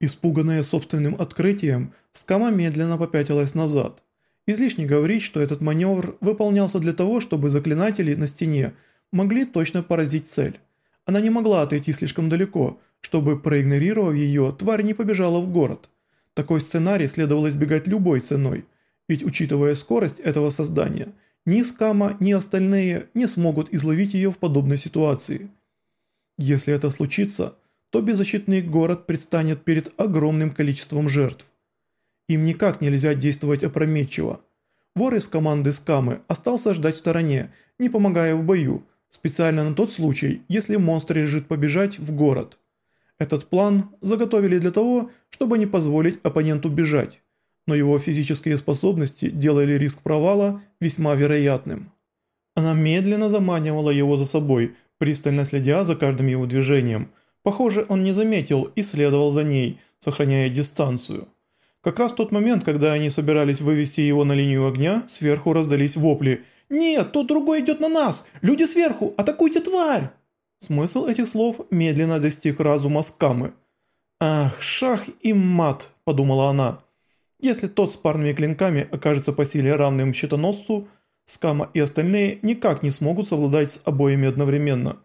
Испуганная собственным открытием, Скама медленно попятилась назад. Излишне говорить, что этот маневр выполнялся для того, чтобы заклинатели на стене могли точно поразить цель. Она не могла отойти слишком далеко, чтобы, проигнорировав ее, тварь не побежала в город. Такой сценарий следовало избегать любой ценой, ведь учитывая скорость этого создания, ни Скама, ни остальные не смогут изловить ее в подобной ситуации. Если это случится, то беззащитный город предстанет перед огромным количеством жертв. Им никак нельзя действовать опрометчиво. Вор из команды Скамы остался ждать в стороне, не помогая в бою, специально на тот случай, если монстр решит побежать в город. Этот план заготовили для того, чтобы не позволить оппоненту бежать, но его физические способности делали риск провала весьма вероятным. Она медленно заманивала его за собой, пристально следя за каждым его движением. Похоже, он не заметил и следовал за ней, сохраняя дистанцию. Как раз в тот момент, когда они собирались вывести его на линию огня, сверху раздались вопли «Нет, тот другой идет на нас! Люди сверху! Атакуйте тварь!» Смысл этих слов медленно достиг разума Скамы. «Ах, шах и мат», – подумала она. «Если тот с парными клинками окажется по силе равным щитоносцу, Скама и остальные никак не смогут совладать с обоими одновременно.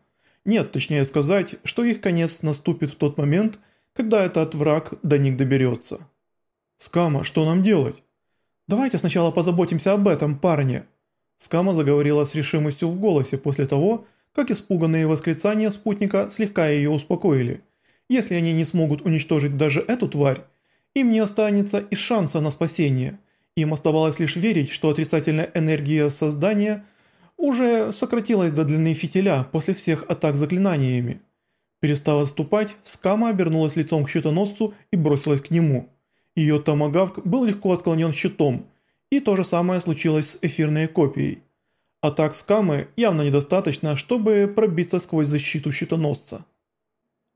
Нет, точнее сказать, что их конец наступит в тот момент, когда этот враг до них доберется». «Скама, что нам делать?» «Давайте сначала позаботимся об этом, парни». Скама заговорила с решимостью в голосе после того, как испуганные восклицания спутника слегка ее успокоили. Если они не смогут уничтожить даже эту тварь, им не останется и шанса на спасение. Им оставалось лишь верить, что отрицательная энергия создания уже сократилась до длины фитиля после всех атак заклинаниями. Перестав отступать, Скама обернулась лицом к щитоносцу и бросилась к нему. Ее томагавк был легко отклонен щитом, и то же самое случилось с эфирной копией. Атак Скамы явно недостаточно, чтобы пробиться сквозь защиту щитоносца.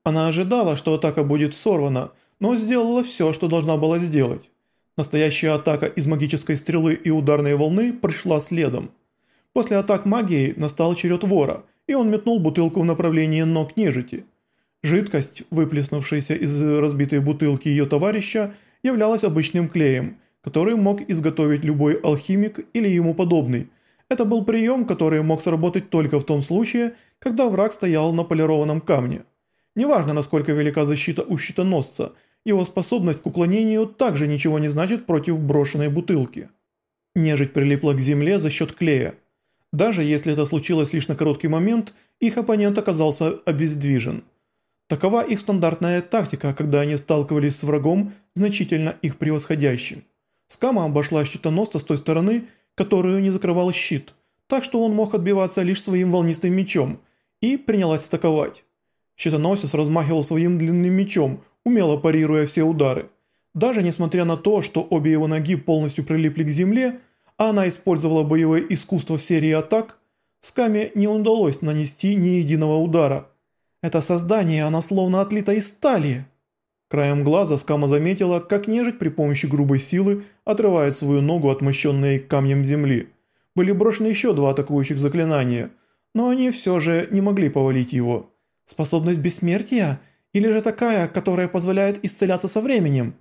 Она ожидала, что атака будет сорвана, но сделала все, что должна была сделать. Настоящая атака из магической стрелы и ударной волны пришла следом. После атак магией настал черед вора, и он метнул бутылку в направлении ног нежити. Жидкость, выплеснувшаяся из разбитой бутылки ее товарища, являлась обычным клеем, который мог изготовить любой алхимик или ему подобный. Это был прием, который мог сработать только в том случае, когда враг стоял на полированном камне. Неважно, насколько велика защита у щитоносца, его способность к уклонению также ничего не значит против брошенной бутылки. Нежить прилипла к земле за счет клея. Даже если это случилось лишь на короткий момент, их оппонент оказался обездвижен – Такова их стандартная тактика, когда они сталкивались с врагом, значительно их превосходящим. Скама обошла щитоносца с той стороны, которую не закрывал щит, так что он мог отбиваться лишь своим волнистым мечом, и принялась атаковать. Щитоносец размахивал своим длинным мечом, умело парируя все удары. Даже несмотря на то, что обе его ноги полностью прилипли к земле, она использовала боевое искусство в серии атак, Скаме не удалось нанести ни единого удара – это создание, оно словно отлито из стали. Краем глаза Скама заметила, как нежить при помощи грубой силы отрывает свою ногу от мощенной камнем земли. Были брошены еще два атакующих заклинания, но они все же не могли повалить его. Способность бессмертия? Или же такая, которая позволяет исцеляться со временем?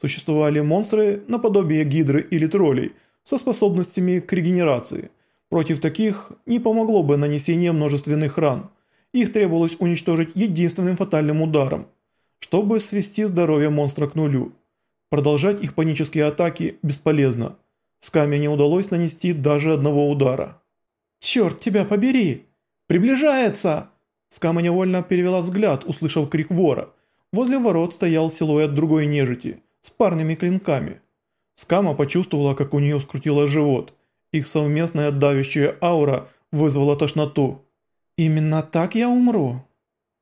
Существовали монстры наподобие гидры или троллей со способностями к регенерации. Против таких не помогло бы нанесение множественных ран – их требовалось уничтожить единственным фатальным ударом, чтобы свести здоровье монстра к нулю. Продолжать их панические атаки бесполезно. Скаме не удалось нанести даже одного удара. «Черт тебя побери! Приближается!» Скама невольно перевела взгляд, услышав крик вора. Возле ворот стоял силуэт другой нежити, с парными клинками. Скама почувствовала, как у нее скрутило живот. Их совместная давящая аура вызвала тошноту. «Именно так я умру».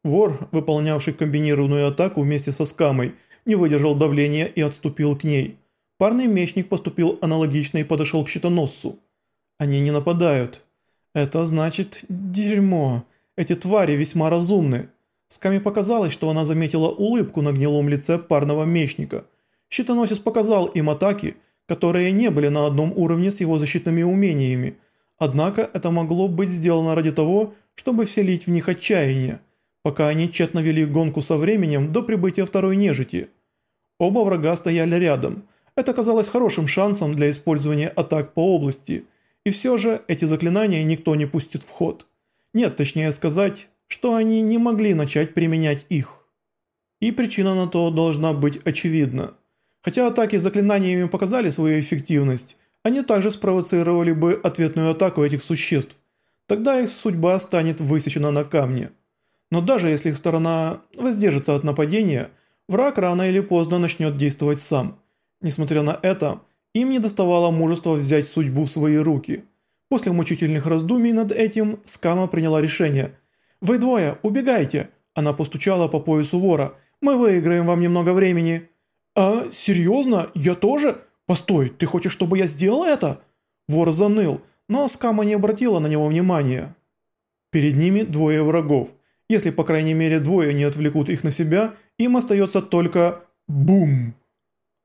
Вор, выполнявший комбинированную атаку вместе со скамой, не выдержал давления и отступил к ней. Парный мечник поступил аналогично и подошел к щитоносцу. Они не нападают. Это значит дерьмо. Эти твари весьма разумны. Скаме показалось, что она заметила улыбку на гнилом лице парного мечника. Щитоносец показал им атаки, которые не были на одном уровне с его защитными умениями. Однако это могло быть сделано ради того, чтобы вселить в них отчаяние, пока они тщетно вели гонку со временем до прибытия второй нежити. Оба врага стояли рядом. Это казалось хорошим шансом для использования атак по области, и все же эти заклинания никто не пустит в ход. Нет, точнее сказать, что они не могли начать применять их. И причина на то должна быть очевидна. Хотя атаки заклинаниями показали свою эффективность, они также спровоцировали бы ответную атаку этих существ. Тогда их судьба станет высечена на камне. Но даже если их сторона воздержится от нападения, враг рано или поздно начнет действовать сам. Несмотря на это, им не доставало мужества взять судьбу в свои руки. После мучительных раздумий над этим Скама приняла решение. «Вы двое, убегайте!» Она постучала по поясу вора. «Мы выиграем вам немного времени». «А, серьезно? Я тоже? Постой, ты хочешь, чтобы я сделал это?» Вор заныл, но Скама не обратила на него внимания. Перед ними двое врагов. Если, по крайней мере, двое не отвлекут их на себя, им остается только «бум»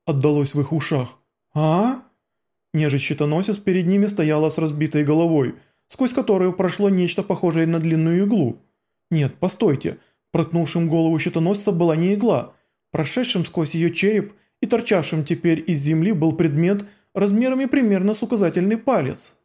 отдалось в их ушах. «А?» Нежить-щитоносец перед ними стояла с разбитой головой, сквозь которую прошло нечто похожее на длинную иглу. Нет, постойте, проткнувшим голову щитоносца была не игла. Прошедшим сквозь ее череп и торчавшим теперь из земли был предмет размерами примерно с указательный палец.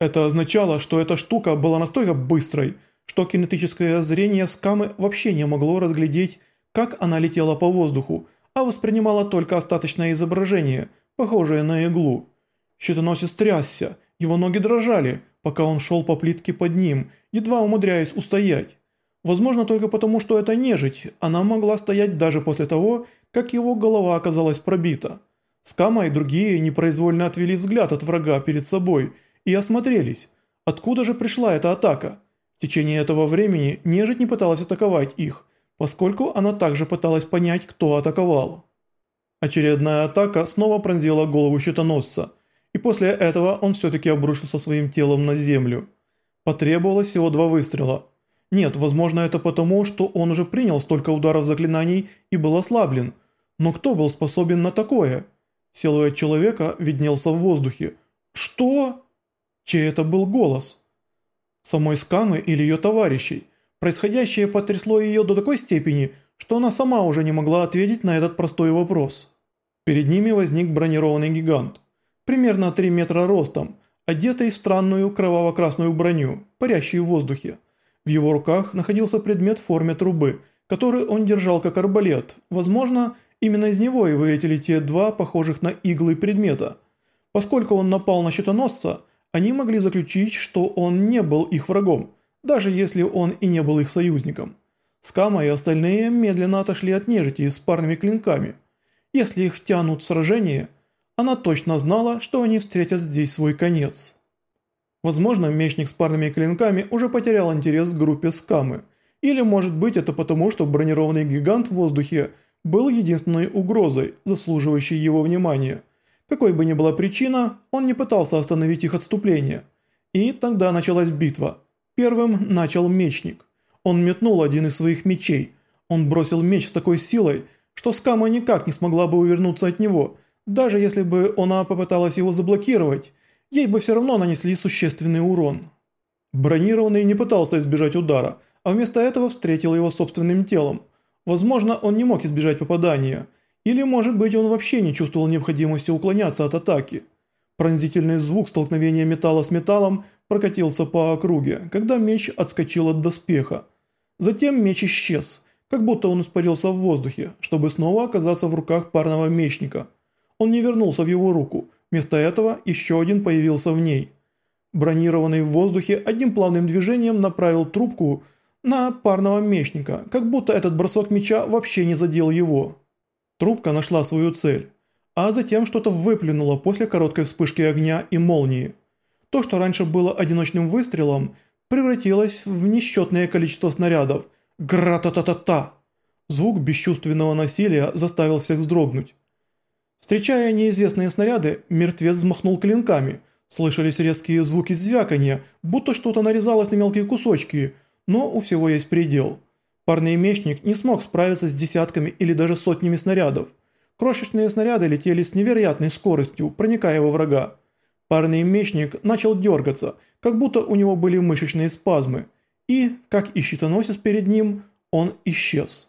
Это означало, что эта штука была настолько быстрой, что кинетическое зрение скамы вообще не могло разглядеть, как она летела по воздуху, а воспринимала только остаточное изображение, похожее на иглу. Щитоносец трясся, его ноги дрожали, пока он шел по плитке под ним, едва умудряясь устоять. Возможно, только потому, что это нежить, она могла стоять даже после того, как его голова оказалась пробита. Скама и другие непроизвольно отвели взгляд от врага перед собой и осмотрелись. Откуда же пришла эта атака? В течение этого времени нежить не пыталась атаковать их – поскольку она также пыталась понять, кто атаковал. Очередная атака снова пронзила голову щитоносца, и после этого он все-таки обрушился своим телом на землю. Потребовалось всего два выстрела. Нет, возможно это потому, что он уже принял столько ударов заклинаний и был ослаблен. Но кто был способен на такое? Силуэт человека виднелся в воздухе. Что? Чей это был голос? Самой Скамы или ее товарищей? Происходящее потрясло ее до такой степени, что она сама уже не могла ответить на этот простой вопрос. Перед ними возник бронированный гигант, примерно 3 метра ростом, одетый в странную кроваво-красную броню, парящую в воздухе. В его руках находился предмет в форме трубы, который он держал как арбалет. Возможно, именно из него и вылетели те два похожих на иглы предмета. Поскольку он напал на щитоносца, они могли заключить, что он не был их врагом – даже если он и не был их союзником. Скама и остальные медленно отошли от нежити с парными клинками. Если их втянут в сражение, она точно знала, что они встретят здесь свой конец. Возможно, мечник с парными клинками уже потерял интерес к группе Скамы, или может быть это потому, что бронированный гигант в воздухе был единственной угрозой, заслуживающей его внимания. Какой бы ни была причина, он не пытался остановить их отступление. И тогда началась битва – Первым начал мечник. Он метнул один из своих мечей. Он бросил меч с такой силой, что Скама никак не смогла бы увернуться от него. Даже если бы она попыталась его заблокировать, ей бы все равно нанесли существенный урон. Бронированный не пытался избежать удара, а вместо этого встретил его собственным телом. Возможно, он не мог избежать попадания. Или, может быть, он вообще не чувствовал необходимости уклоняться от атаки. Пронзительный звук столкновения металла с металлом прокатился по округе, когда меч отскочил от доспеха. Затем меч исчез, как будто он испарился в воздухе, чтобы снова оказаться в руках парного мечника. Он не вернулся в его руку, вместо этого еще один появился в ней. Бронированный в воздухе одним плавным движением направил трубку на парного мечника, как будто этот бросок меча вообще не задел его. Трубка нашла свою цель а затем что-то выплюнуло после короткой вспышки огня и молнии. То, что раньше было одиночным выстрелом, превратилось в несчетное количество снарядов. Гра-та-та-та-та! Звук бесчувственного насилия заставил всех вздрогнуть. Встречая неизвестные снаряды, мертвец взмахнул клинками. Слышались резкие звуки звяканья, будто что-то нарезалось на мелкие кусочки, но у всего есть предел. Парный мечник не смог справиться с десятками или даже сотнями снарядов. Крошечные снаряды летели с невероятной скоростью, проникая во врага. Парный мечник начал дергаться, как будто у него были мышечные спазмы. И, как и щитоносец перед ним, он исчез.